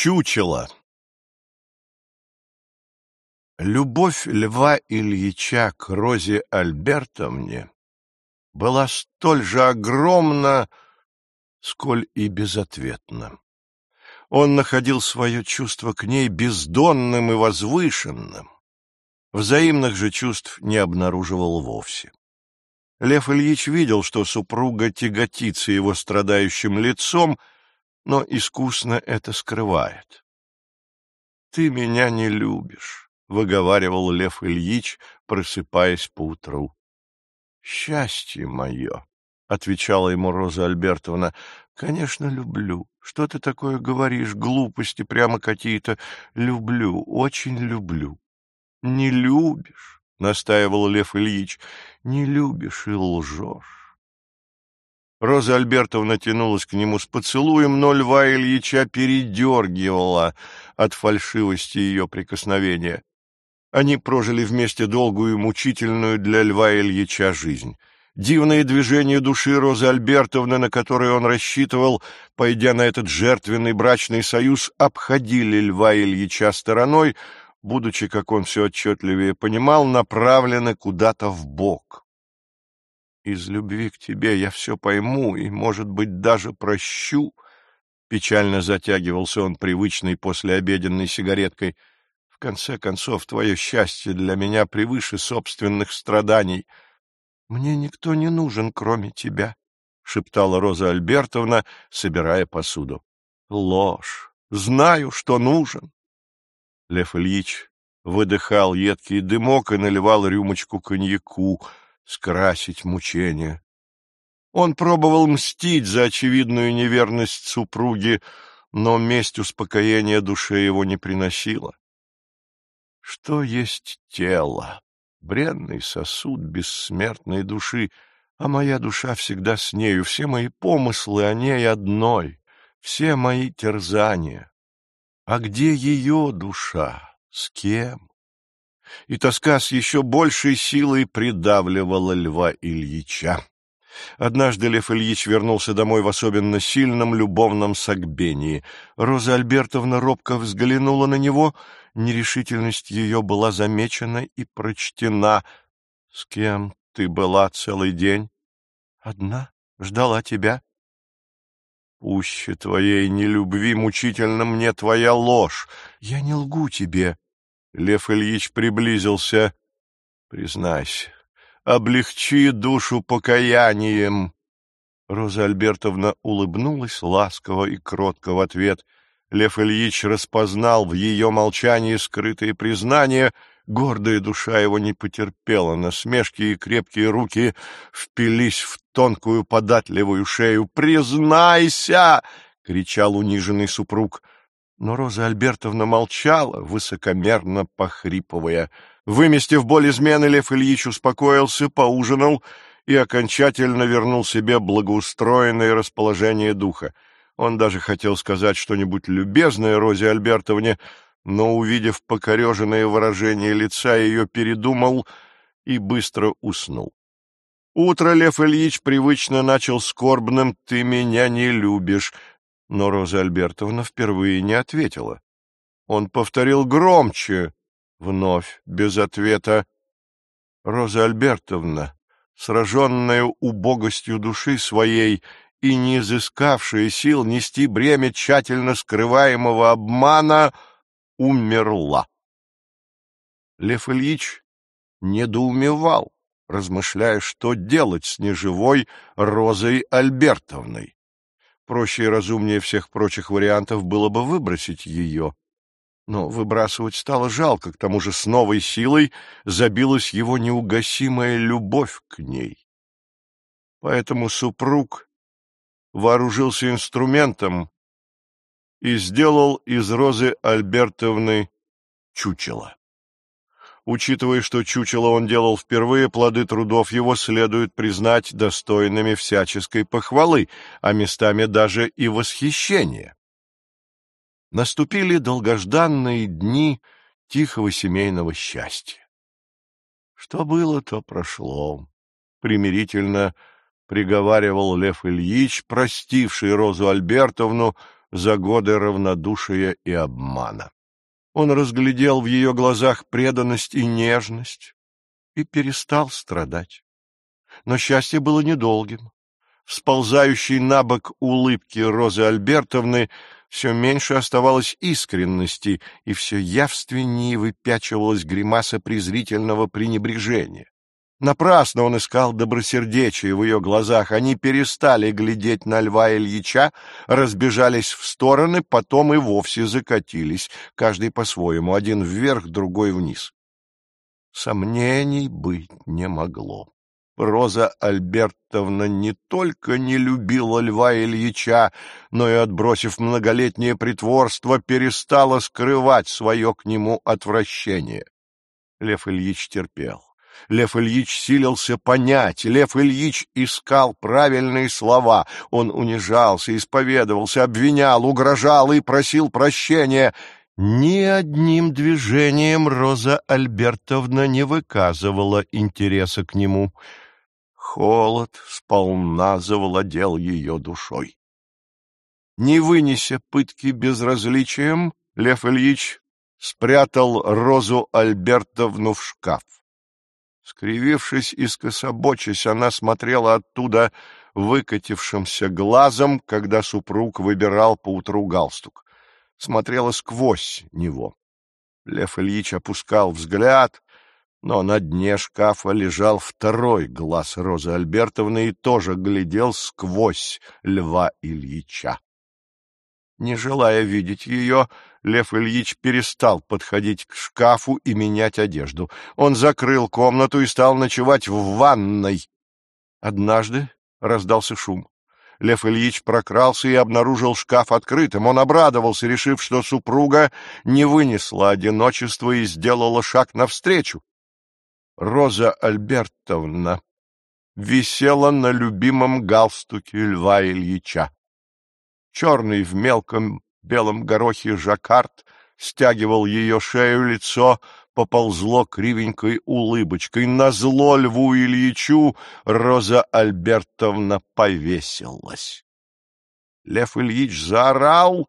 Чучело Любовь Льва Ильича к Розе Альбертовне была столь же огромна, сколь и безответна. Он находил свое чувство к ней бездонным и возвышенным, взаимных же чувств не обнаруживал вовсе. Лев Ильич видел, что супруга тяготится его страдающим лицом, но искусно это скрывает. «Ты меня не любишь», — выговаривал Лев Ильич, просыпаясь поутру. «Счастье мое», — отвечала ему Роза Альбертовна, — «конечно, люблю. Что ты такое говоришь? Глупости прямо какие-то. Люблю, очень люблю». «Не любишь», — настаивал Лев Ильич, — «не любишь и лжешь». Роза Альбертовна тянулась к нему с поцелуем, но Льва Ильича передергивала от фальшивости ее прикосновения. Они прожили вместе долгую и мучительную для Льва Ильича жизнь. Дивные движения души Розы Альбертовны, на которые он рассчитывал, пойдя на этот жертвенный брачный союз, обходили Льва Ильича стороной, будучи, как он все отчетливее понимал, направлены куда-то в бок. Из любви к тебе я все пойму и, может быть, даже прощу. Печально затягивался он привычной послеобеденной сигареткой. В конце концов, твое счастье для меня превыше собственных страданий. Мне никто не нужен, кроме тебя, — шептала Роза Альбертовна, собирая посуду. Ложь. Знаю, что нужен. Лев Ильич выдыхал едкий дымок и наливал рюмочку коньяку — скрасить мучения. Он пробовал мстить за очевидную неверность супруги, но месть успокоения душе его не приносила. Что есть тело? Бренный сосуд бессмертной души, а моя душа всегда с нею, все мои помыслы о ней одной, все мои терзания. А где ее душа? С кем? И тоска с еще большей силой придавливала Льва Ильича. Однажды Лев Ильич вернулся домой в особенно сильном любовном согбении. Роза Альбертовна робко взглянула на него, нерешительность ее была замечена и прочтена. — С кем ты была целый день? — Одна. Ждала тебя. — Пуще твоей нелюбви мучительно мне твоя ложь. Я не лгу тебе. Лев Ильич приблизился. Признайся, облегчи душу покаянием. Роза Альбертовна улыбнулась ласково и кротко в ответ. Лев Ильич распознал в ее молчании скрытые признания. Гордая душа его не потерпела. Насмешки и крепкие руки впились в тонкую податливую шею. «Признайся!» — кричал униженный супруг. Но Роза Альбертовна молчала, высокомерно похрипывая. Выместив боль измены, Лев Ильич успокоился, поужинал и окончательно вернул себе благоустроенное расположение духа. Он даже хотел сказать что-нибудь любезное Розе Альбертовне, но, увидев покореженное выражение лица, ее передумал и быстро уснул. Утро Лев Ильич привычно начал скорбным «ты меня не любишь», но Роза Альбертовна впервые не ответила. Он повторил громче, вновь без ответа. Роза Альбертовна, сраженная убогостью души своей и не изыскавшая сил нести бремя тщательно скрываемого обмана, умерла. Лев Ильич недоумевал, размышляя, что делать с неживой Розой Альбертовной. Проще и разумнее всех прочих вариантов было бы выбросить ее. Но выбрасывать стало жалко, к тому же с новой силой забилась его неугасимая любовь к ней. Поэтому супруг вооружился инструментом и сделал из Розы Альбертовны чучело. Учитывая, что чучело он делал впервые, плоды трудов его следует признать достойными всяческой похвалы, а местами даже и восхищения. Наступили долгожданные дни тихого семейного счастья. Что было, то прошло. Примирительно приговаривал Лев Ильич, простивший Розу Альбертовну, за годы равнодушия и обмана. Он разглядел в ее глазах преданность и нежность и перестал страдать. Но счастье было недолгим. В сползающей на бок улыбки Розы Альбертовны все меньше оставалось искренности, и все явственнее выпячивалась гримаса презрительного пренебрежения. Напрасно он искал добросердечие в ее глазах. Они перестали глядеть на Льва Ильича, разбежались в стороны, потом и вовсе закатились, каждый по-своему, один вверх, другой вниз. Сомнений быть не могло. Роза Альбертовна не только не любила Льва Ильича, но и, отбросив многолетнее притворство, перестала скрывать свое к нему отвращение. Лев Ильич терпел. Лев Ильич силился понять, Лев Ильич искал правильные слова. Он унижался, исповедовался, обвинял, угрожал и просил прощения. Ни одним движением Роза Альбертовна не выказывала интереса к нему — Холод сполна завладел ее душой. Не вынеся пытки безразличием, Лев Ильич спрятал Розу Альбертовну в шкаф. Скривившись и скособочась, она смотрела оттуда выкатившимся глазом, когда супруг выбирал поутру галстук. Смотрела сквозь него. Лев Ильич опускал взгляд, но на дне шкафа лежал второй глаз Розы Альбертовны и тоже глядел сквозь Льва Ильича. Не желая видеть ее, Лев Ильич перестал подходить к шкафу и менять одежду. Он закрыл комнату и стал ночевать в ванной. Однажды раздался шум. Лев Ильич прокрался и обнаружил шкаф открытым. Он обрадовался, решив, что супруга не вынесла одиночества и сделала шаг навстречу. Роза Альбертовна висела на любимом галстуке Льва Ильича. Черный в мелком белом горохе жаккард стягивал ее шею, лицо поползло кривенькой улыбочкой. На зло Льву Ильичу Роза Альбертовна повесилась. Лев Ильич заорал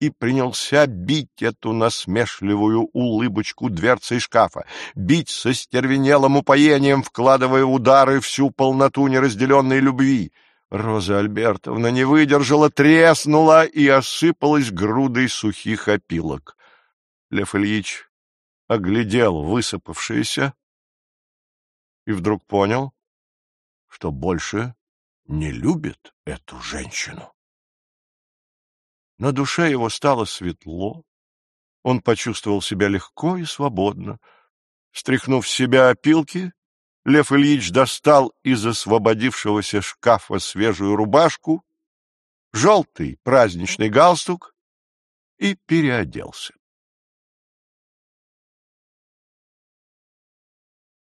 и принялся бить эту насмешливую улыбочку дверцей шкафа, бить со стервенелым упоением, вкладывая удары всю полноту неразделенной любви. Роза Альбертовна не выдержала, треснула и осыпалась грудой сухих опилок. Лев Ильич оглядел высыпавшиеся и вдруг понял, что больше не любит эту женщину. На душе его стало светло, он почувствовал себя легко и свободно. Стряхнув с себя опилки, Лев Ильич достал из освободившегося шкафа свежую рубашку, желтый праздничный галстук и переоделся.